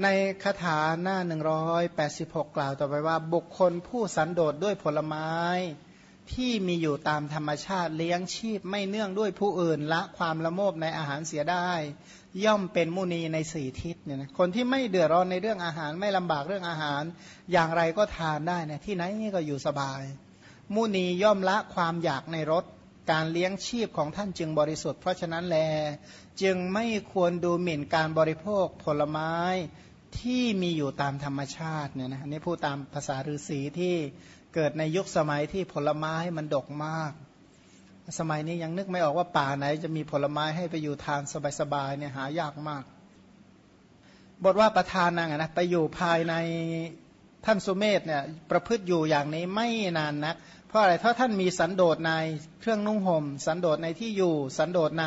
ในคาถาหน้า 186 กล่าวต่อไปว่า บุคคลผู้สันโดษด้วยผลไม้ ที่มีอยู่ตามธรรมชาติเลี้ยงชีพไม่เนื่องด้วยผู้อื่นละความละโมบในอาหารเสียได้ ย่อมเป็นมุนีในสี่ทิศเนี่ยนะคนที่ไม่เดือดร้อนในเรื่องอาหารไม่ลำบากเรื่องอาหาร อย่างไรก็ทานได้นะที่ไหนก็อยู่สบาย มุนีย่อมละความอยากในรส การเลี้ยงชีพของท่านจึงบริสุทธิ์เพราะฉะนั้นแล จึงไม่ควรดูหมิ่นการบริโภคผลไม้ที่มีอยู่ตามธรรมชาติเนี่ยนะนี่พูดตามภาษาฤาษีที่เกิดในยุคสมัยที่ผลไม้มันดกมาก สมัยนี้ยังนึกไม่ออกว่าป่าไหนจะมีผลไม้ให้ไปอยู่ทานสบายๆเนี่ยหายากมาก บทว่าประธานนางนะไปอยู่ภายในท่านสุเมธเนี่ยประพฤติอยู่อย่างนี้ไม่นานนัก เพราะอะไรถ้าท่านมีสันโดษในเครื่องนุ่งหม่ม สันโดษในที่อยู่ สันโดษใน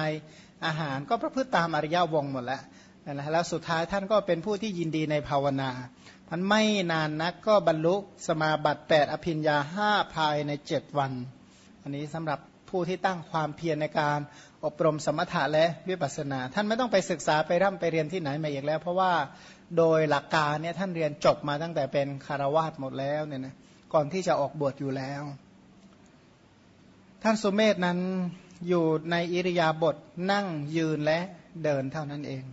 อาหารก็ประพฤติตามอริยวงหมดแล้วนะแล้วสุดท้ายท่านก็เป็นผู้ที่ยินดีในภาวนามันไม่นานนักก็บรรลุสมาบัติ 8 อภิญญาห้าภายใน 7 วัน อันนี้สำหรับผู้ที่ตั้งความเพียรในการอบรมสมถะและวิปัสสนา ท่านไม่ต้องไปศึกษาไปร่ำไปเรียนที่ไหนมาอีกแล้ว เพราะว่าโดยหลักการเนี่ยท่านเรียนจบมาตั้งแต่เป็นคารวาสหมดแล้วเนี่ยนะก่อนที่จะออกบวชอยู่แล้ว ท่านสุเมธนั้นอยู่ในอิริยาบถนั่งยืนและเดินเท่านั้นเอง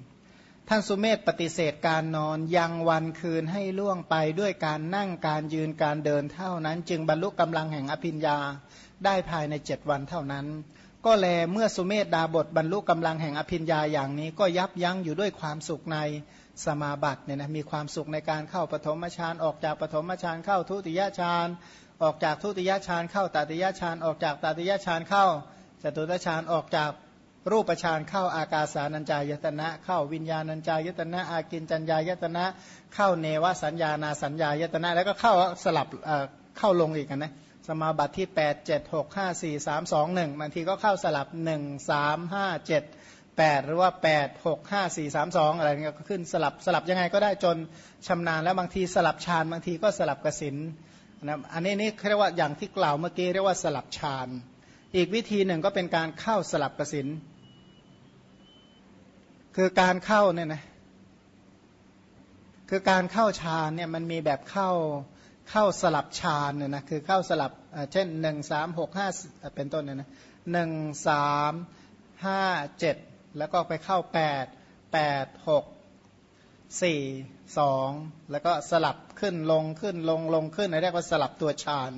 ท่านสุเมธปฏิเสธการนอนยังวันคืนให้ล่วงไปด้วยการนั่งการยืนการเดินเท่านั้น จึงบรรลุกำลังแห่งอภิญญาได้ภายในเจ็ดวันเท่านั้น ก็แลเมื่อสุเมธดาบทบรรลุกำลังแห่งอภิญญาอย่างนี้ ก็ยับยั้งอยู่ด้วยความสุขในสมาบัติเนี่ยนะมีความสุขในการเข้าปฐมฌานออกจากปฐมฌานเข้าทุติยฌาน ออกจากทุติยฌานเข้าตติยฌานออกจากตติยฌานเข้าจตุตฌานออกจากรูปฌานเข้าอากาสานัญจายตนะ เข้าวิญญาณัญจายตนะ อากินจัญญายตนะ เข้าเนวสัญญานาสัญญายตนะ แล้วก็เข้าสลับเข้าลงอีกนะสมาบัติที่ 8 7 6 5 4 3 2 1บางทีก็เข้าสลับ 1 3 5 7 8 หรือว่า 8 6 5 4 3 2 อะไรเงี้ยก็ขึ้นสลับสลับยังไงก็ได้จนชำนาญแล้วบางทีสลับฌานบางทีก็สลับกสิน นะอันนี้นี่เรียกว่าอย่างที่กล่าวเมื่อกี้เรียกว่าสลับฌานอีกวิธีหนึ่งก็เป็นการเข้าสลับกสินคือการเข้าเนี่ยนะคือการเข้าฌานเนี่ยมันมีแบบเข้าเข้าสลับฌานเนี่ยนะคือเข้าสลับเช่นหนึ่งสามหกห้าเป็นต้นเนี่ยนะหนึ่งสามห้าเจ็ดแล้วก็ไปเข้าแปดแปดหก สี่สองแล้วก็สลับขึ้นลงขึ้นลงลงขึ้นเรียกว่าสลับตัวฌาน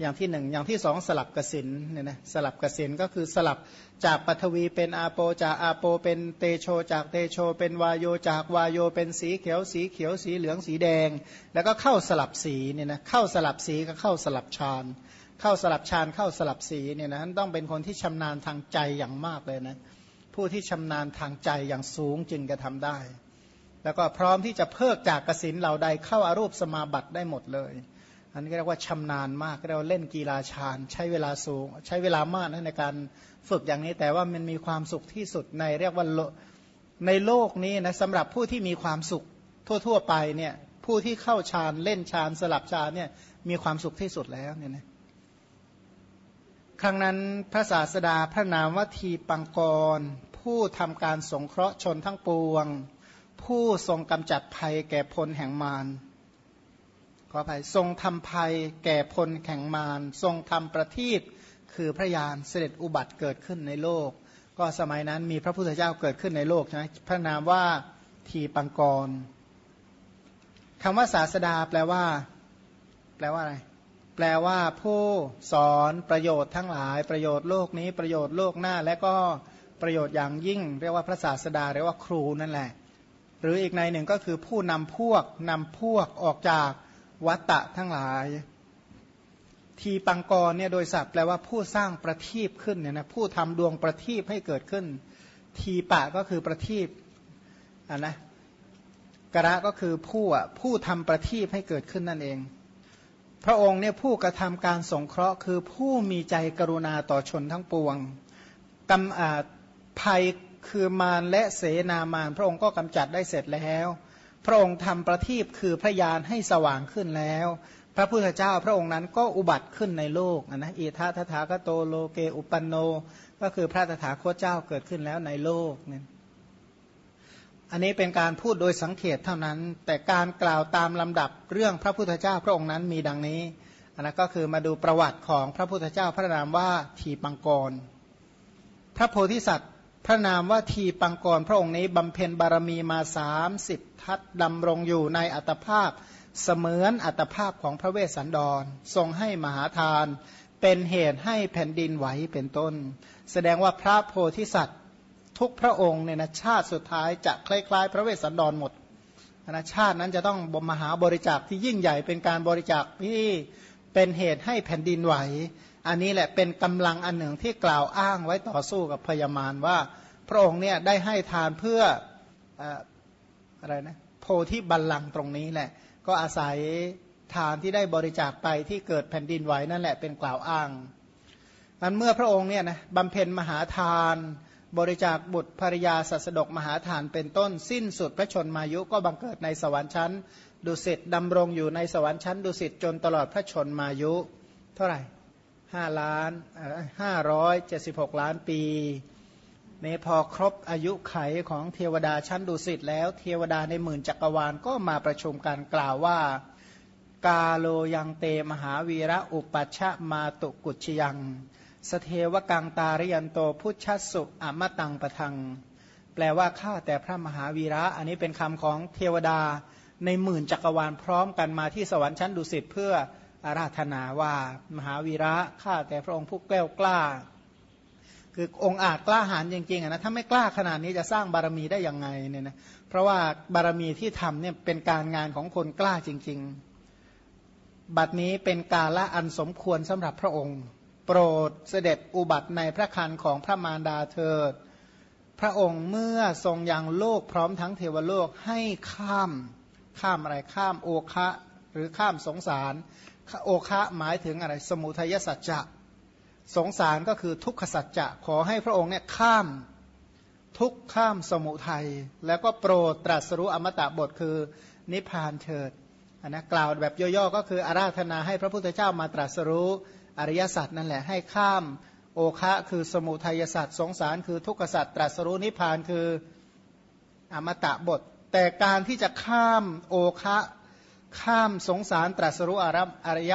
อย่างที่หนึ่งอย่างที่สองสลับกสินเนี่ยนะสลับกสินก็คือสลับจากปฐวีเป็นอาโปจากอาโปเป็นเตโชจากเตโช เป็นวายโยจากวายโยเป็นสีเขียวสีเขียวสีเหลืองสีแดง แล้วก็เข้าสลับสีเนี่ยนะเข้าสลับสีก็เข้าสลับฌานเข้าสลับฌานเข้าสลับสีเนี่ยนะต้องเป็นคนที่ชำนาญทางใจอย่างมากเลยนะผู้ที่ชำนาญทางใจอย่างสูงจึงจะทำได้ แล้วก็พร้อมที่จะเพิกจากกสินเหล่าใดเข้าอารูปสมาบัติได้หมดเลย อันนี้เรียกว่าชำนาญมากเรียกว่าเล่นกีฬาชาญใช้เวลาสูง ใช้เวลามากในการฝึกอย่างนี้ แต่ว่ามันมีความสุขที่สุดในเรียกว่าในโลกนี้นะสำหรับผู้ที่มีความสุขทั่ว ๆ ไปเนี่ยผู้ที่เข้าฌานเล่นฌานสลับฌานเนี่ยมีความสุขที่สุดแล้วเนี่ยนะครั้งนั้นพระศาสดาพระนามวัทีปังกร ผู้ทำการสงเคราะห์ชนทั้งปวง ผู้ทรงกำจัดภัยแก่พลแห่งมารขออภัยทรงทำภัยแก่พลแข่งมารทรงทำประทีปคือพระยานเสด็จอุบัติเกิดขึ้นในโลก ก็สมัยนั้นมีพระพุทธเจ้าเกิดขึ้นในโลกใช่ไหมพระนามว่าทีปังกรคำว่าศาสดาแปลว่า แปลว่าอะไร แปลว่าผู้สอนประโยชน์ทั้งหลาย ประโยชน์โลกนี้ประโยชน์โลกหน้า และก็ประโยชน์อย่างยิ่ง เรียกว่าพระศาสดาเรียกว่าครูนั่นแหละ หรืออีกในหนึ่งก็คือผู้นำพวกนำพวกออกจากวัตตะทั้งหลาย ทีปังกรเนี่ยโดยศัพท์แปลว่าผู้สร้างประทีปขึ้นเนี่ยนะผู้ทำดวงประทีปให้เกิดขึ้น ทีปะก็คือประทีปอ่านะกระก็คือผู้อะผู้ทำประทีปให้เกิดขึ้นนั่นเอง พระองค์เนี่ยผู้กระทำการสงเคราะห์คือผู้มีใจกรุณาต่อชนทั้งปวงกำอาภัย คือมารและเสนามาร พระองค์ก็กำจัดได้เสร็จแล้ว พระองค์ทำประทีปคือพระยานให้สว่างขึ้นแล้ว พระพุทธเจ้าพระองค์นั้นก็อุบัติขึ้นในโลกนะอิทัทถาคโตโลเกอุปันโน ก็คือพระตถาคตเจ้าเกิดขึ้นแล้วในโลกนี่ยอันนี้เป็นการพูดโดยสังเขตเท่านั้น แต่การกล่าวตามลำดับเรื่องพระพุทธเจ้าพระองค์นั้นมีดังนี้อันนั้นก็คือมาดูประวัติของพระพุทธเจ้าพระนามว่าทีปังกร พระโพธิสัตว์ พระนามว่าทีปังกรพระองค์นี้บำเพ็ญบารมีมาสามสิบทัศดำรงอยู่ในอัตภาพ เสมือนอัตภาพของพระเวสสันดร ทรงให้มหาทาน เป็นเหตุให้แผ่นดินไหวเป็นต้น แสดงว่าพระโพธิสัตว์ ทุกพระองค์เนี่ยนะชาติสุดท้ายจะคล้ายๆ พระเวสสันดรหมดนะชาตินั้นจะต้องมหาบริจาคที่ยิ่งใหญ่เป็นการบริจาคที่เป็นเหตุให้แผ่นดินไหว อันนี้แหละเป็นกำลังอันหนึ่งที่กล่าวอ้างไว้ต่อสู้กับพญามารว่า พระองค์เนี่ยได้ให้ทานเพื่ออะไรนะโพธิบัลลังก์ตรงนี้แหละ ก็อาศัยทานที่ได้บริจาคไปที่เกิดแผ่นดินไหวนั่นแหละเป็นกล่าวอ้างมันเมื่อพระองค์เนี่ยนะบำเพ็ญมหาทาน บริจาคบุตรภริยาสัสดกมหาฐานเป็นต้นสิ้นสุดพระชนมายุก็บังเกิดในสวรรค์ชั้น ดุสิตดำรงอยู่ในสวรรค์ชั้น ดุสิตจนตลอดพระชนมายุ เท่าไหร่ ห้าล้านห้าร้อยเจ็ดสิบหกล้านปีนี้พอครบอายุไขของเทวดาชั้นดุสิตแล้วเทวดาในหมื่นจักรวาลก็มาประชุมกันกล่าวว่า กาโลยังเตมหาวีระอุปัชฌมาตุกุชยัง สเทวกังตาริยันโตพุชสุอมตังปะทัง แปลว่าข้าแต่พระมหาวีระ อันนี้เป็นคำของเทวดาในหมื่นจักรวาลพร้อมกันมาที่สวรรค์ชั้นดุสิตเพื่อ อาราธนาว่ามหาวีระข้าแต่พระองค์ผู้แก้วกล้า คือองค์อาจกล้าหาญจริงๆนะถ้าไม่กล้าขนาดนี้จะสร้างบารมีได้ยังไงเนี่ยนะเพราะว่าบารมีที่ทำเนี่ยเป็นการงานของคนกล้าจริง ๆ บัดนี้เป็นกาละอันสมควรสำหรับพระองค์ โปรดเสด็จอุบัติในพระคันของพระมารดาเถิด พระองค์เมื่อทรงยังโลกพร้อมทั้งเทวโลกให้ข้ามข้ามอะไรข้ามโอคะ หรือข้ามสงสาร โอคะหมายถึงอะไร สมุทัยสัจจะ สงสารก็คือทุกขสัจจะ ขอให้พระองค์เนี่ยข้ามทุกข้ามสมุทัย แล้วก็โปรดตรัสรู้อมตะบทคือนิพพานเถิดนนะกล่าวแบบย่อๆก็คืออาราธนาให้พระพุทธเจ้ามาตรัสรู้อริยสัจนั่นแหละให้ข้ามโอคะคือสมุทัยสัจสงสารคือทุกขสัจตรัสรู้นิพพานคืออมตะบท แต่การที่จะข้ามโอคะ ข้ามสงสารตรัสรู้อารอริย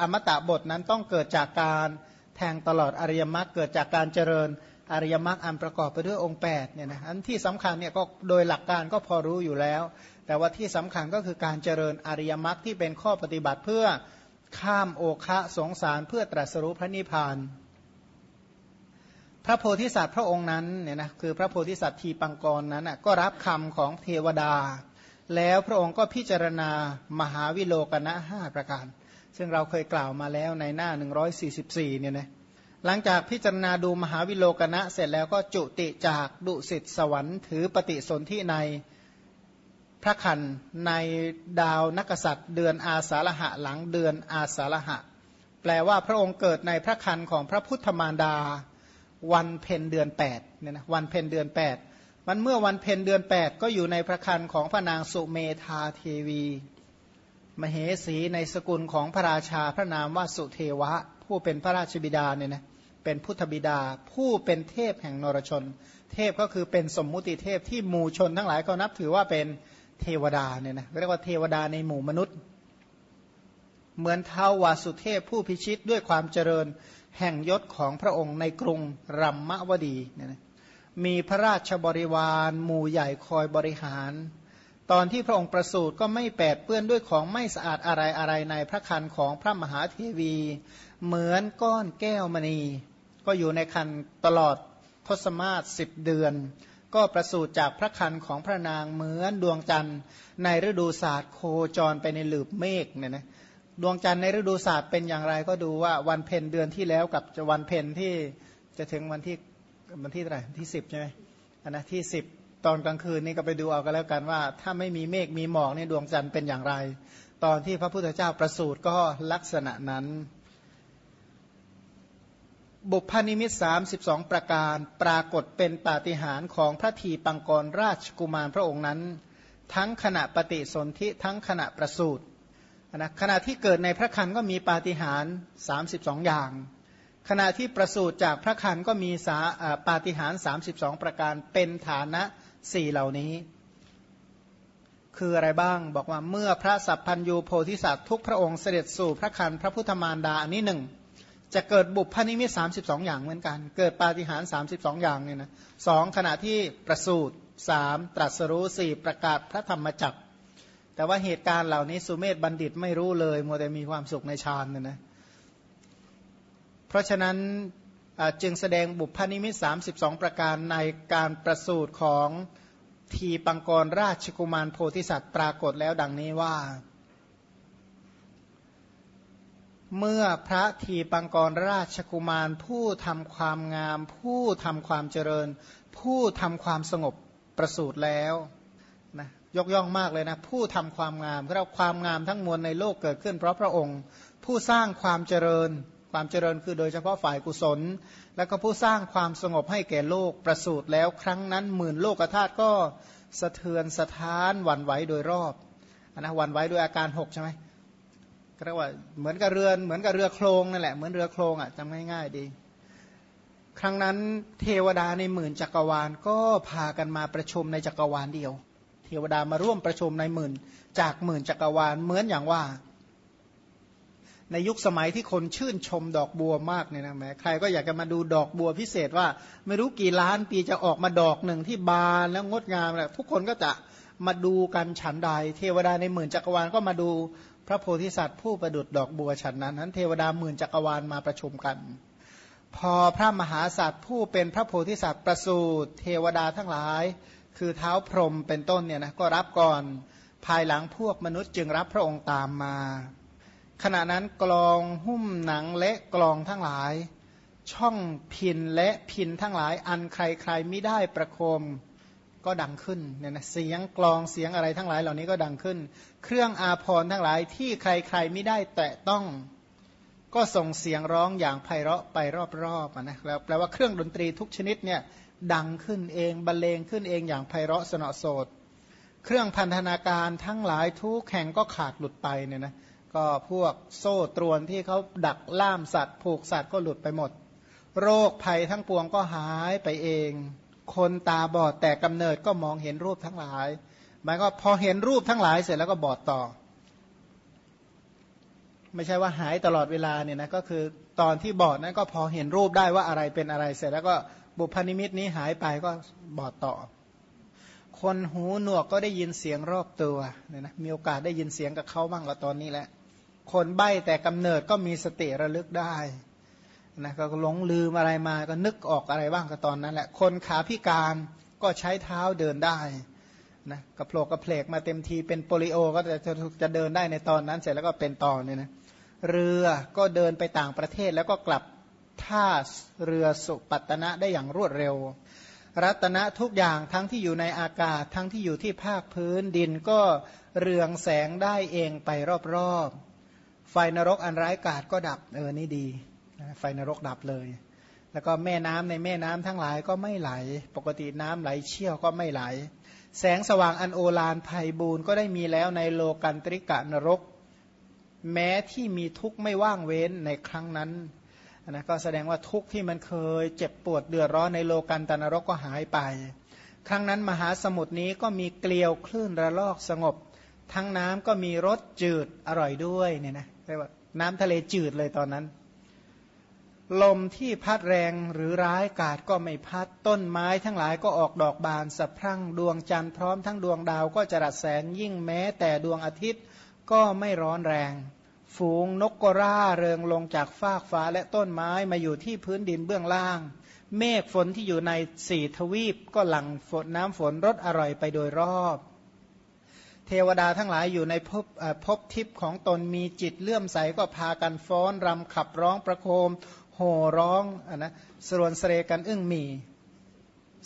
อมตะบทนั้นต้องเกิดจากการแทงตลอดอริยมรรคเกิดจากการเจริญอริยมรรคอันประกอบไปด้วยองค์8เนี่ยนะอันที่สำคัญเนี่ยก็โดยหลักการก็พอรู้อยู่แล้ว แต่ว่าที่สำคัญก็คือการเจริญอริยมรรคที่เป็นข้อปฏิบัติเพื่อข้ามโอคะสงสารเพื่อตรัสรู้พระนิพพาน พระโพธิสัตว์พระองค์นั้นเนี่ยนะคือพระโพธิสัตว์ทีปังกรนั้นนะก็รับคำของเทวดา แล้วพระองค์ก็พิจารณามหาวิโลกนะห้าประการ ซึ่งเราเคยกล่าวมาแล้วในหน้า 144เนี่ยนะหลังจากพิจารณาดูมหาวิโลกนะเสร็จแล้วก็จุติจากดุสิตสวรรค์ถือปฏิสนธิในพระคันในดาวนักษัตริย์เดือนอาสาฬหะหลังเดือนอาสาฬหะ แปลว่าพระองค์เกิดในพระคันของพระพุทธมารดา วันเพ็ญเดือน8เนี่ยนะวันเพ็ญเดือน 8 มันเมื่อวันเพ็ญเดือน 8 ก็อยู่ในพระคันของพระนางสุเมธาเทวี มเหสีในสกุลของพระราชาพระนามว่าสุเทวะ ผู้เป็นพระราชบิดาเนี่ยนะเป็นพุทธบิดา ผู้เป็นเทพแห่งนรชน เทพก็คือเป็นสมมุติเทพที่หมู่ชนทั้งหลายก็นับถือว่าเป็นเทวดาเนี่ยนะเรียกว่าเทวดาในหมู่มนุษย์ เหมือนเท้าวาสุเทพผู้พิชิตด้วยความเจริญแห่งยศของพระองค์ในกรุงรัมมะวดีเนี่ยนะ มีพระราชบริวารหมู่ใหญ่คอยบริหาร ตอนที่พระองค์ประสูติก็ไม่แปดเปื้อนด้วยของไม่สะอาดอะไรอะไรในพระคันของพระมหาเทวี เหมือนก้อนแก้วมณี ก็อยู่ในคันตลอดทศมาศสิบเดือน ก็ประสูติจากพระคันของพระนางเหมือนดวงจันทร์ ในฤดูศาสตร์โคจรไปในหลืบเมฆเนี่ยนะดวงจันทร์ในฤดูศาสตร์เป็นอย่างไรก็ดูว่าวันเพ็ญเดือนที่แล้วกับวันเพ็ญที่จะถึงวันที่ วันที่เท่าไหร่ที่สิบใช่ไหมอันนะที่สิบตอนกลางคืนนี่ก็ไปดูเอากันแล้วกันว่า ถ้าไม่มีเมฆมีหมอกนี่ดวงจันทร์เป็นอย่างไร ตอนที่พระพุทธเจ้าประสูติก็ลักษณะนั้น บุพนิมิตสามสิบสองประการปรากฏเป็นปาฏิหาริย์ของพระทีปังกรราชกุมารพระองค์นั้น ทั้งขณะปฏิสนธิทั้งขณะประสูตินะขณะที่เกิดในพระคันก็มีปาฏิหาริย์สามสิบสองอย่าง ขณะที่ประสูติจากพระคันก็มีสาปาฏิหาริย์สามสิบสองประการเป็นฐานะสี่เหล่านี้ คืออะไรบ้างบอกว่าเมื่อพระสัพพัญยูโพธิสัตว์ทุกพระองค์เสด็จสู่พระคันพระพุทธมารดาอันนี้หนึ่งจะเกิดบุพพนิมิตสามสิบสองอย่างเหมือนกัน เกิดปาฏิหาริย์สามสิบสองอย่างเนี่ยนะสองขณะที่ประสูตรสามตรัสรู้สี่ประกาศพระธรรมจักรแต่ว่าเหตุการณ์เหล่านี้สุเมธบัณฑิตไม่รู้เลยมัวแต่มีความสุขในฌานเนี่ยนะ เพราะฉะนั้นจึงแสดงบุพนิมิต32 ประการในการประสูตรของทีปังกรราชกุมารโพธิสัตว์ปรากฏแล้วดังนี้ว่า เมื่อพระทีปังกรราชกุมารผู้ทำความงาม ผู้ทำความเจริญ ผู้ทำความสงบประสูตรแล้วนะยกย่องมากเลยนะ ผู้ทำความงามเราความงามทั้งมวลในโลกเกิดขึ้นเพราะพระองค์ ผู้สร้างความเจริญ ความเจริญคือโดยเฉพาะฝ่ายกุศล แล้วก็ผู้สร้างความสงบให้แก่โลกประสูติแล้วครั้งนั้นหมื่นโลกธาตุก็สะเทือนสะท้านหวั่นไหวโดยรอบนนะหวั่นไหวด้วยอาการหกใช่ไหมก็เรียกว่าเหมือนกับเรือนเหมือนกับเรือโครงนั่นแหละเหมือนเรือโครงอะจำง่ายๆดี ครั้งนั้นเทวดาในหมื่นจักรวาลก็พากันมาประชุมในจักรวาลเดียว เทวดามาร่วมประชุมในหมื่นจากหมื่นจักรวาลเหมือนอย่างว่า ในยุคสมัยที่คนชื่นชมดอกบัวมากเนี่ยนะแม้ใครก็อยากจะมาดูดอกบัวพิเศษว่า ไม่รู้กี่ล้านปีจะออกมาดอกหนึ่งที่บานแล้วงดงามแหละทุกคนก็จะมาดูกันฉันใด เทวดาในหมื่นจักรวาลก็มาดูพระโพธิสัตว์ผู้ประดุดดอกบัวฉันนั้นนั้น เทวดาหมื่นจักรวาลมาประชุมกัน พอพระมหาสัตว์ผู้เป็นพระโพธิสัตว์ประสูติเทวดาทั้งหลาย คือเท้าพรหมเป็นต้นเนี่ยนะก็รับก่อนภายหลังพวกมนุษย์จึงรับพระองค์ตามมา ขณะนั้นกลองหุ้มหนังและกลองทั้งหลาย ช่องพินและพินทั้งหลาย อันใครใครไม่ได้ประโคมก็ดังขึ้นเนี่ยนะเสียงกลองเสียงอะไรทั้งหลายเหล่านี้ก็ดังขึ้น เครื่องอาภรณ์ทั้งหลายที่ใครใครไม่ได้แตะต้อง ก็ส่งเสียงร้องอย่างไพเราะไปรอบๆนะแล้วแปลว่าเครื่องดนตรีทุกชนิดเนี่ยดังขึ้นเองบรรเลงขึ้นเองอย่างไพเราะสนอโสดเครื่องพันธนาการทั้งหลายทุกแข่งก็ขาดหลุดไปเนี่ยนะ ก็พวกโซ่ตรวนที่เขาดักล่ามสัตว์ผูกสัตว์ก็หลุดไปหมด โรคภัยทั้งปวงก็หายไปเอง คนตาบอดแต่กำเนิดก็มองเห็นรูปทั้งหลาย หมายก็พอเห็นรูปทั้งหลายเสร็จแล้วก็บอดต่อ ไม่ใช่ว่าหายตลอดเวลาเนี่ยนะก็คือตอนที่บอดนั้นก็พอเห็นรูปได้ว่าอะไรเป็นอะไรเสร็จแล้วก็บุพนิมิตนี้หายไปก็บอดต่อ คนหูหนวกก็ได้ยินเสียงรอบตัวเนี่ยนะมีโอกาสได้ยินเสียงกับเขาบ้างก็ตอนนี้แหละ คนใบ้แต่กำเนิดก็มีสติระลึกได้นะก็หลงลืมอะไรมาก็นึกออกอะไรบ้างก็ตอนนั้นแหละคนขาพิการก็ใช้เท้าเดินได้นะกระโผลกกระเพลกมาเต็มทีเป็นโปลิโอก็จะจะเดินได้ในตอนนั้นเสร็จแล้วก็เป็นตอนเนี่ยนะเรือก็เดินไปต่างประเทศแล้วก็กลับท่าเรือสุปัตนะได้อย่างรวดเร็ว รัตนะทุกอย่างทั้งที่อยู่ในอากาศทั้งที่อยู่ที่ภาคพื้นดินก็เรืองแสงได้เองไปรอบๆ ไฟนรกอันร้ายกาจก็ดับเออนี่ดีไฟนรกดับเลย แล้วก็แม่น้ำในแม่น้ำทั้งหลายก็ไม่ไหล ปกติน้ำไหลเชี่ยวก็ไม่ไหล แสงสว่างอันโอฬารภัยบูนก็ได้มีแล้วในโลกันตริกะนรก แม้ที่มีทุกข์ไม่ว่างเว้นในครั้งนั้นนะก็แสดงว่าทุกข์ที่มันเคยเจ็บปวดเดือดร้อนในโลกันตนรกก็หายไป ครั้งนั้นมหาสมุทรนี้ก็มีเกลียวคลื่นระลอกสงบ ทั้งน้ำก็มีรสจืดอร่อยด้วยเนี่ยนะ เรียกว่า น้ำทะเลจืดเลยตอนนั้น ลมที่พัดแรงหรือร้ายกาดก็ไม่พัดต้นไม้ทั้งหลายก็ออกดอกบานสะพรั่งดวงจันทร์พร้อมทั้งดวงดาวก็จะรัสแสงยิ่งแม้ แต่ดวงอาทิตย์ก็ไม่ร้อนแรง ฝูงนกกร่าเริงลงจากฟากฟ้าและต้นไม้มาอยู่ที่พื้นดินเบื้องล่าง เมฆฝนที่อยู่ในสี่ทวีปก็หลั่งฝนน้ำฝนรสอร่อยไปโดยรอบ เทวดาทั้งหลายอยู่ในภพภพทิพย์ของตนมีจิตเลื่อมใสก็พากันฟ้อนรำขับร้องประโคม โห่ร้องอนะสรวนเสรกันอึ้งมี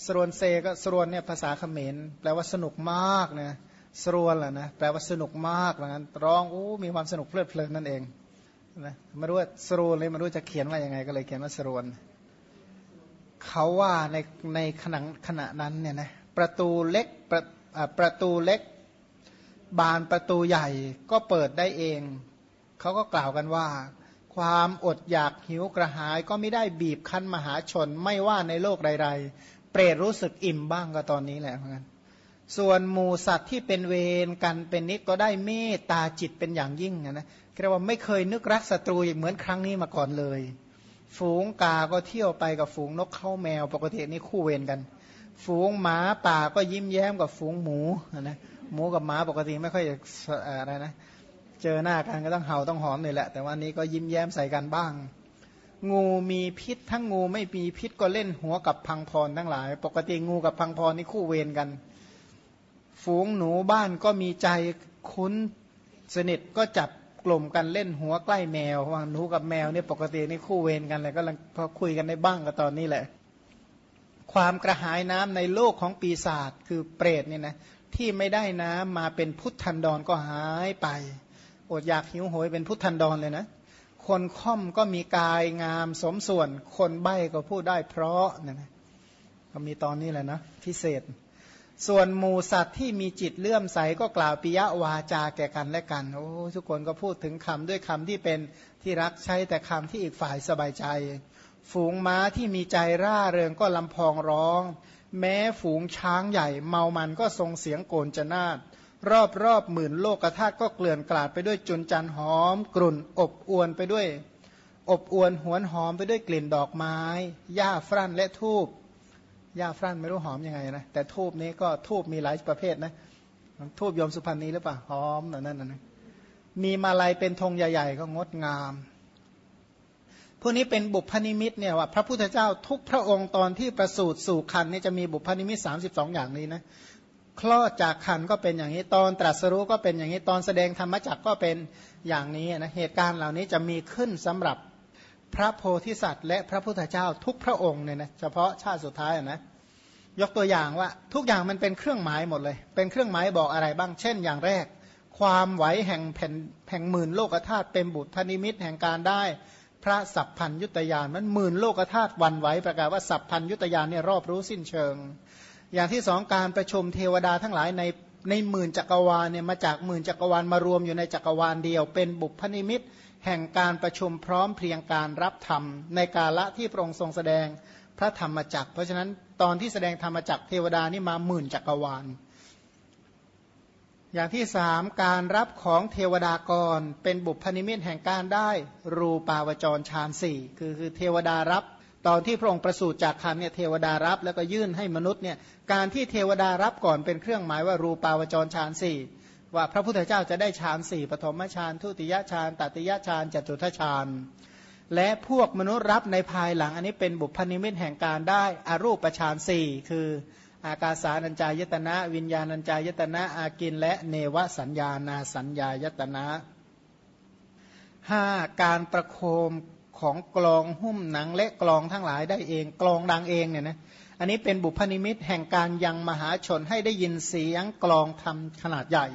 สรวนเซก็สรวนเนี่ยภาษาเขมรแปลว่าสนุกมากนะสรวนแหละนะแปลว่าสนุกมากเหมือนกันร้องโอ้มีความสนุกเพลิดเพลินนั่นเองนะไม่รู้ว่าสรวนเลยไม่รู้จะเขียนว่ายังไงก็เลยเขียนว่าสรวนเขาว่าในในขณะขณะนั้นเนี่ยนะประตูเล็กประประตูเล็ก บานประตูใหญ่ก็เปิดได้เอง เขาก็กล่าวกันว่า ความอดอยากหิวกระหายก็ไม่ได้บีบคั้นมหาชนไม่ว่าในโลกใดๆ เปรตรู้สึกอิ่มบ้างก็ตอนนี้แหละเหมือนกันส่วนหมูสัตว์ที่เป็นเวรกันเป็นนิดก็ได้เมตตาจิตเป็นอย่างยิ่งนะเรียกว่าไม่เคยนึกรักศัตรูเหมือนครั้งนี้มาก่อนเลย ฝูงกาก็เที่ยวไปกับฝูงนกเข้าแมวปกตินี่คู่เวรกัน ฝูงหมาป่าก็ยิ้มแย้มกับฝูงหมูนะ หมูกับหมาปกติไม่ค่อยอะไรนะ เจอหน้ากันก็ต้องเห่าต้องหอมนี่แหละ แต่วันนี้ก็ยิ้มแย้มใส่กันบ้าง งูมีพิษ ทั้งงูไม่มีพิษก็เล่นหัวกับพังพรทั้งหลาย ปกติงูกับพังพรนี่คู่เวรกัน ฝูงหนูบ้านก็มีใจคุ้นสนิทก็จับกลุ่มกันเล่นหัวใกล้แมวว่าหนูกับแมวเนี่ยปกตินี่คู่เวรกันเลยก็พอคุยกันในบ้างก็ตอนนี้แหละ ความกระหายน้ำในโลกของปีศาจคือเปรตเนี่ยนะ ที่ไม่ได้น้ำมาเป็นพุทธันดรก็หายไป อดอยากหิวโหยเป็นพุทธันดรเลยนะ คนค่อมก็มีกายงามสมส่วน คนใบ้ก็พูดได้เพราะเนี่ยนะก็มีตอนนี้แหละนะพิเศษ ส่วนหมูสัตว์ที่มีจิตเลื่อมใสก็กล่าวปิยวาจาแก่กันและกัน โอ้ทุกคนก็พูดถึงคำด้วยคำที่เป็นที่รักใช้แต่คำที่อีกฝ่ายสบายใจ ฝูงม้าที่มีใจร่าเริงก็ลำพองร้อง แม้ฝูงช้างใหญ่เมามันก็ทรงเสียงโกนจนาดรอบรอบหมื่นโลกธาตุก็เกลื่อนกลาดไปด้วยจุณจันทน์หอม กรุ่น อบอวลไปด้วย อบอวลหวนหอมไปด้วยกลิ่นดอกไม้หญ้าฝรั่นและธูปหญ้าฝรั่นไม่รู้หอมยังไงนะแต่ธูปนี้ก็ธูปมีหลายประเภทนะธูปยมสุพรรณีหรือเปล่าหอมนั่นนั่นนะมีมาลัยเป็นธงใหญ่ ๆ ก็งดงาม พวกนี้เป็นบุพนิมิตเนี่ยว่าพระพุทธเจ้าทุกพระองค์ตอนที่ประสูติสู่ครรภ์นี่จะมีบุพนิมิต 32 อย่างนี้นะคลอดจากคันก็เป็นอย่างนี้ตอนตรัสรู้ก็เป็นอย่างนี้ตอนแสดงธรรมจักก็เป็นอย่างนี้นะเหตุการณ์เหล่านี้จะมีขึ้นสำหรับพระโพธิสัตว์ และพระพุทธเจ้าทุกพระองค์เนี่ยนะเฉพาะชาติสุดท้ายนะยกตัวอย่างว่าทุกอย่างมันเป็นเครื่องหมายหมดเลย เป็นเครื่องหมายบอกอะไรบ้าง เช่น อย่างแรก ความไหวแห่งแผ่นแห่งหมื่นโลกธาตุเป็นบุตรนิมิตแห่งการได้ พระสัพพัญยุตยานมันหมื่นโลกธาตุวันไหวประกาศว่าสัพพัญยุตยานเนี่ยรอบรู้สิ้นเชิง อย่างที่สองการประชุมเทวดาทั้งหลายในในหมื่นจักรวาลเนี่ยมาจากหมื่นจักรวาลมารวมอยู่ในจักรวาลเดียว เป็นบุพนิมิต แห่งการประชุมพร้อมเพรียงการรับธรรม ในกาละที่พระองค์ทรงแสดงพระธรรมจักร เพราะฉะนั้นตอนที่แสดงธรรมจักรเทวดานี่มาหมื่นจักรวาล อย่างที่สามการรับของเทวดากร เป็นบุพนิมิตแห่งการได้ รูปาวจรฌานสี่คือคือเทวดารับ ตอนที่พระองค์ประสูติจากคันเนี่ยเทวดารับแล้วก็ยื่นให้มนุษย์เนี่ยการที่เทวดารับก่อนเป็นเครื่องหมายว่ารูปาวจรฌานสี่ว่าพระพุทธเจ้าจะได้ฌานสี่ปฐมฌานทุติยฌานตติยฌานจตุทฌานและพวกมนุษย์รับในภายหลังอันนี้เป็นบุพนิมิตแห่งการได้อรูปฌานสี่คือ อากาสานัญจายตนะ วิญญาณัญจายตนะ อากินและเนวสัญญานาสัญญายตนะห้าการประโคมของกลองหุ้มหนังและกลองทั้งหลายได้เองกลองดังเองเนี่ยนะอันนี้เป็นบุพนิมิตแห่งการยังมหาชนให้ได้ยินเสียงกลองทำขนาดใหญ่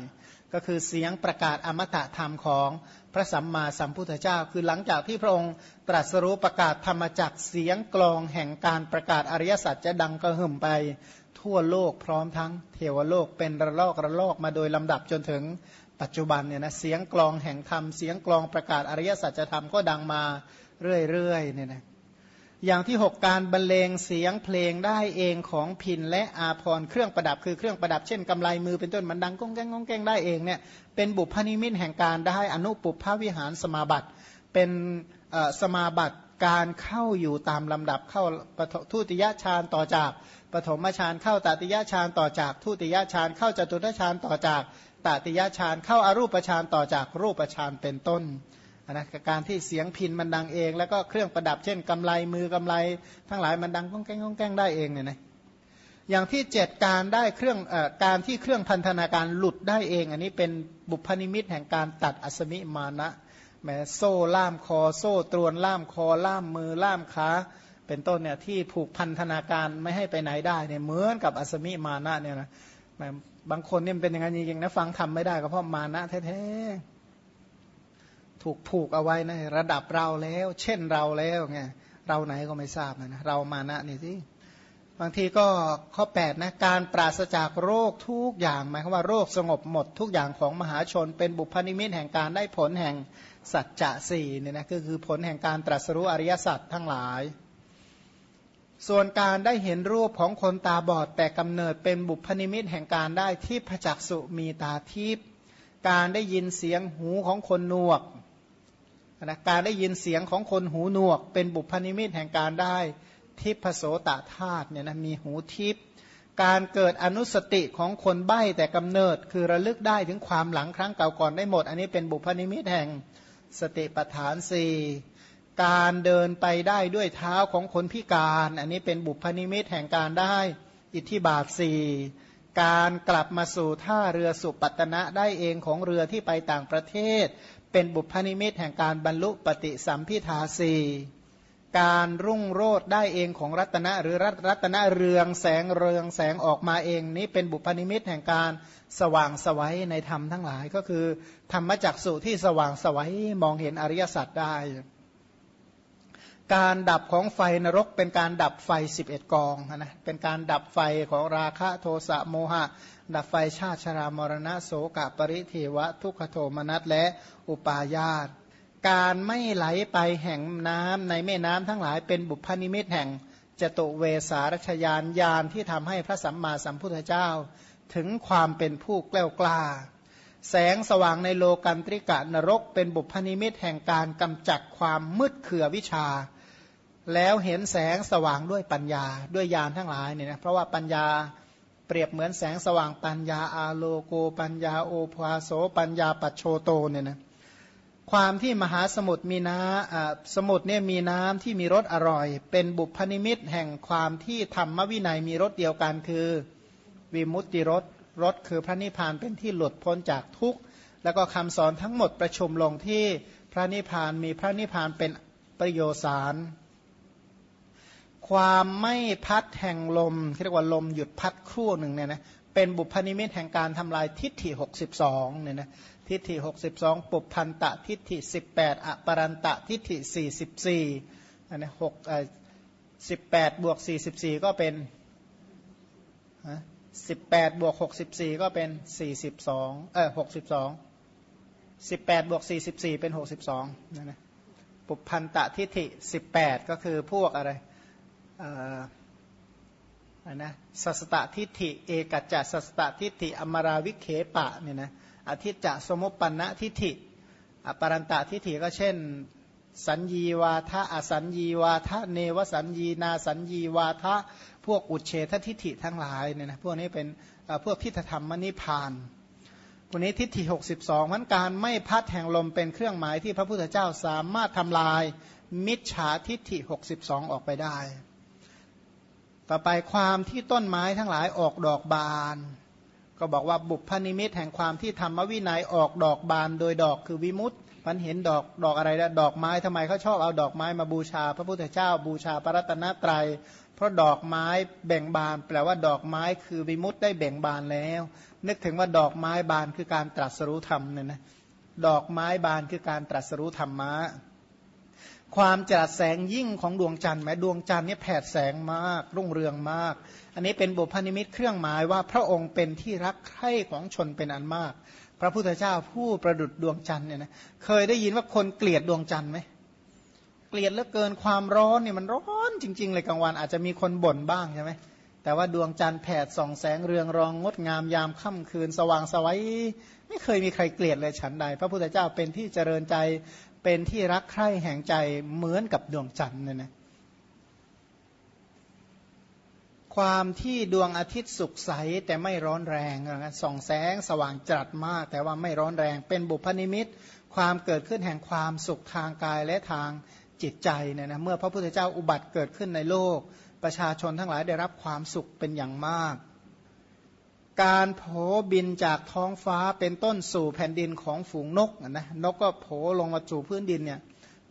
ก็คือเสียงประกาศอมตะธรรมของพระสัมมาสัมพุทธเจ้า คือหลังจากที่พระองค์ตรัสรู้ประกาศธรรมจักเสียงกลองแห่งการประกาศอริยสัจจะดังกระหึ่มไป ทั่วโลกพร้อมทั้งเทวโลกเป็นระลอกระลอกมาโดยลำดับจนถึงปัจจุบันเนี่ยนะเสียงกลองแห่งธรรมเสียงกลองประกาศอริยสัจธรรมก็ดังมาเรื่อยๆเนี่ยนะอย่างที่ 6 การบรรเลงเสียงเพลงได้เองของพินและอาพรเครื่องประดับคือเครื่องประดับเช่นกำไลมือเป็นต้นมันดังก้องแกงก้องแกงได้เองเนี่ยเป็นบุพนิมิตแห่งการได้อนุปุพพวิหารสมาบัติ เป็น สมาบัติการเข้าอยู่ตามลำดับเข้าทุติยฌานต่อจากปฐมฌานเข้าตติยฌานต่อจากทุติยฌานเข้าจตุตฌานต่อจากตติยฌานเข้าอารูปฌานต่อจากรูปฌานเป็นต้นนะการที่เสียงพินมันดังเอง แล้วก็เครื่องประดับเช่นกำไลมือกำไล ทั้งหลายมันดังก้องแก้งก้องแก้งได้เองเนี่ยนะอย่างที่เจ็ดการได้เครื่องอการที่เครื่องพันธนาการหลุดได้เอง อันนี้เป็นบุพนิมิตแห่งการตัดอสมิมานะ แม้โซ่ล่ามคอ โซ่ตรวนล่ามคอล่ามมือล่ามขาเป็นต้นเนี่ยที่ผูกพันธนาการไม่ให้ไปไหนได้เนี่ยเหมือนกับอัสมิมานะเนี่ยนะบางคนเนี่ยเป็นอย่างนั้นจริงๆนะฟังทำไม่ได้ก็เพราะมานะแท้ๆถูกผูกเอาไว้นะระดับเราแล้ว เช่นเราแล้วไงเราไหนก็ไม่ทราบนะเรามานะนี่สิ บางทีก็ข้อ8นะการปราศจากโรคทุกอย่างหมายความว่าโรคสงบหมดทุกอย่างของมหาชน เป็นบุพนิมิตแห่งการได้ผลแห่งสัจจะสี่เนี่ยนะก็คือผลแห่งการตรัสรู้อริยสัจทั้งหลาย ส่วนการได้เห็นรูปของคนตาบอดแต่กำเนิดเป็นบุพนิมิตแห่งการได้ที่พจักสุมีตาทิพย์การได้ยินเสียงหูของคนหนวกนะการได้ยินเสียงของคนหูหนวก เป็นบุพนิมิตแห่งการได้ ทิพโสตธาตุเนี่ยนะมีหูทิพการเกิดอนุสติของคนใบ้แต่กำเนิด คือระลึกได้ถึงความหลังครั้งเก่าก่อนได้หมด อันนี้เป็นบุพนิมิตแห่งสติปัฏฐานสี่การเดินไปได้ด้วยเท้าของคนพิการ อันนี้เป็นบุพนิมิตแห่งการได้อิทธิบาทสี่การกลับมาสู่ท่าเรือสุปัตนะได้เองของเรือที่ไปต่างประเทศ เป็นบุพนิมิตแห่งการบรรลุปฏิสัมพิทาสี่ การรุ่งโรดได้เองของรัตนะหรือรัตนะเรืองแสงเรืองแสงออกมาเอง นี้เป็นบุพนิมิตแห่งการสว่างสวัยในธรรมทั้งหลายก็คือธรรมจักสุที่สว่างสวัยมองเห็นอริยสัจได้ การดับของไฟนรกเป็นการดับไฟ 11 กองนะเป็นการดับไฟของราคะโทสะโมหะ ดับไฟชาติชรามรณะโสกปริเทวะ ทุกขโทมนัสและอุปาญาต การไม่ไหลไปแห่งน้ำในแม่น้ำทั้งหลายเป็นบุพนิมิตแห่งจตุเวสารชยานยานที่ทำให้พระสัมมาสัมพุทธเจ้า ถึงความเป็นผู้กล้ากล้า แสงสว่างในโลกันตริกะนรก เป็นบุพนิมิตแห่งการกำจัดความมืดคืออวิชชา แล้วเห็นแสงสว่างด้วยปัญญาด้วยญาณทั้งหลายเนี่ยนะเพราะว่าปัญญาเปรียบเหมือนแสงสว่างปัญญาอาโลโกปัญญาโอภาโสปัญญาปัชโชโตเนี่ยนะ ความที่มหาสมุทรมีน้ำสมุทรเนี่ยมีน้ำที่มีรสอร่อย เป็นบุพนิมิตแห่งความที่ธรรมวินัยมีรสเดียวกันคือวิมุตติรสรสคือพระนิพพานเป็นที่หลุดพ้นจากทุกข์ แล้วก็คำสอนทั้งหมดประชุมลงที่พระนิพพานมีพระนิพพานเป็นประโยชน์ความไม่พัดแห่งลมเรียกว่าลมหยุดพัดครู่หนึ่งเนี่ยนะ เป็นบุพนิมิตแห่งการทำลายทิฏฐิ 62เนี่ยนะทิฏฐิ 62 ปุพันตะทิฏฐิ 18 อปรันตะทิฏฐิ 44อันนี้หกสิบแปดบวกสี่สิบสี่ก็เป็นสิบแปดบวกหกสิบสี่ก็เป็นสี่สิบสองเออหกสิบสองสิบแปดบวกสี่สิบสี่เป็นหกสิบสองนั่นะปุพันตะทิฏฐิสิบแปดก็คือพวกอะไรอ่า นะสัสตทิฏฐิเอกัจจะสัสตทิฏฐิอมราวิเคปะเนี่ยนะอธิจะสมุปปนะทิฏฐิอปรันตะทิฏฐิก็เช่น สัญญีวาทะอสัญญีวาทะเนวสัญญีนาสัญญีวาทะพวกอุเฉททิฏฐิทั้งหลายเนี่ยนะพวกนี้เป็นพวกทิฏฐธรรมนิพานพวกนี้ทิฏฐิ 62มันการไม่พัดแห่งลมเป็นเครื่องหมายที่พระพุทธเจ้าสามารถทำลายมิจฉาทิฏฐิ 62 ออกไปได้ ต่อไปความที่ต้นไม้ทั้งหลายออกดอกบาน ก็บอกว่าบุพนิมิตแห่งความที่ธรรมวินัยออกดอกบานโดยดอกคือวิมุตต์มันเห็นดอกดอกอะไรนะดอกไม้ทำไมเขาชอบเอาดอกไม้มาบูชา พระพุทธเจ้าบูชาพระรัตนตรยัย เพราะดอกไม้แบ่งบาน แปลว่าดอกไม้คือวิมุตต์ได้แบ่งบานแล้ว นึกถึงว่าดอกไม้บานคือการตรัสรู้ธรรมเนี่ยนะดอกไม้บานคือการตรัสรู้ธรรมะ ความจรัสแสงยิ่งของดวงจันทร์แม้ดวงจันทร์นี่แผดแสงมาก รุ่งเรืองมาก อันนี้เป็นบุพนิมิตเครื่องหมายว่าพระองค์เป็นที่รักใคร่ของชนเป็นอันมาก พระพุทธเจ้าผู้ประดุดดวงจันทร์เนี่ยนะเคยได้ยินว่าคนเกลียดดวงจันทร์ไหมเกลียดเหลือเกินความร้อนเนี่ยมันร้อนจริง ๆ เลยกลางวันอาจจะมีคนบ่นบ้างใช่ไหมแต่ว่าดวงจันทร์แผดส่องแสงเรืองรองงดงามยามค่ำคืน สว่างสวัยไม่เคยมีใครเกลียดเลยฉันใด พระพุทธเจ้าเป็นที่เจริญใจ เป็นที่รักใคร่แห่งใจเหมือนกับดวงจันทร์เนี่ยนะความที่ดวงอาทิตย์สุกใสแต่ไม่ร้อนแรงนะส่องแสงสว่างจัดมาก แต่ว่าไม่ร้อนแรง เป็นบุพนิมิต ความเกิดขึ้นแห่งความสุขทางกายและทางจิตใจเนี่ยนะเมื่อพระพุทธเจ้าอุบัติเกิดขึ้นในโลก ประชาชนทั้งหลายได้รับความสุขเป็นอย่างมาก การโผบินจากท้องฟ้าเป็นต้นสู่แผ่นดินของฝูงนกนะนกก็โผลงมาสู่พื้นดินเนี่ย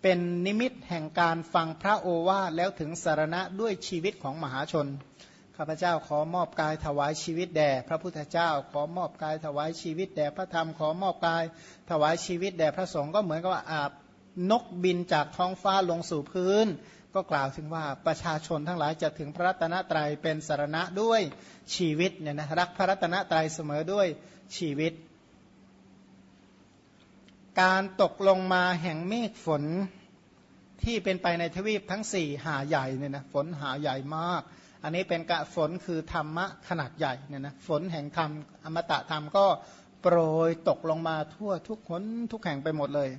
เป็นนิมิตแห่งการฟังพระโอวาทแล้วถึงสารณะด้วยชีวิตของมหาชนข้าพเจ้าขอมอบกายถวายชีวิตแด่พระพุทธเจ้า ขอมอบกายถวายชีวิตแด่พระธรรมขอมอบกายถวายชีวิตแด่พระสงฆ์ก็เหมือนกับว่าอาบนกบินจากท้องฟ้าลงสู่พื้น ก็กล่าวถึงว่าประชาชนทั้งหลายจะถึงพระรัตนตรัยเป็นสารณะด้วยชีวิตเนี่ยนะรักพระรัตนตรัยเสมอด้วยชีวิต การตกลงมาแห่งเมฆฝนที่เป็นไปในทวีปทั้งสี่หาใหญ่เนี่ยนะฝนหาใหญ่มาก อันนี้เป็นกะฝนคือธรรมะขนาดใหญ่เนี่ยนะฝนแห่งธรรมอมตะธรรมก็โปรยตกลงมาทั่วทุกคนทุกแห่งไปหมดเลย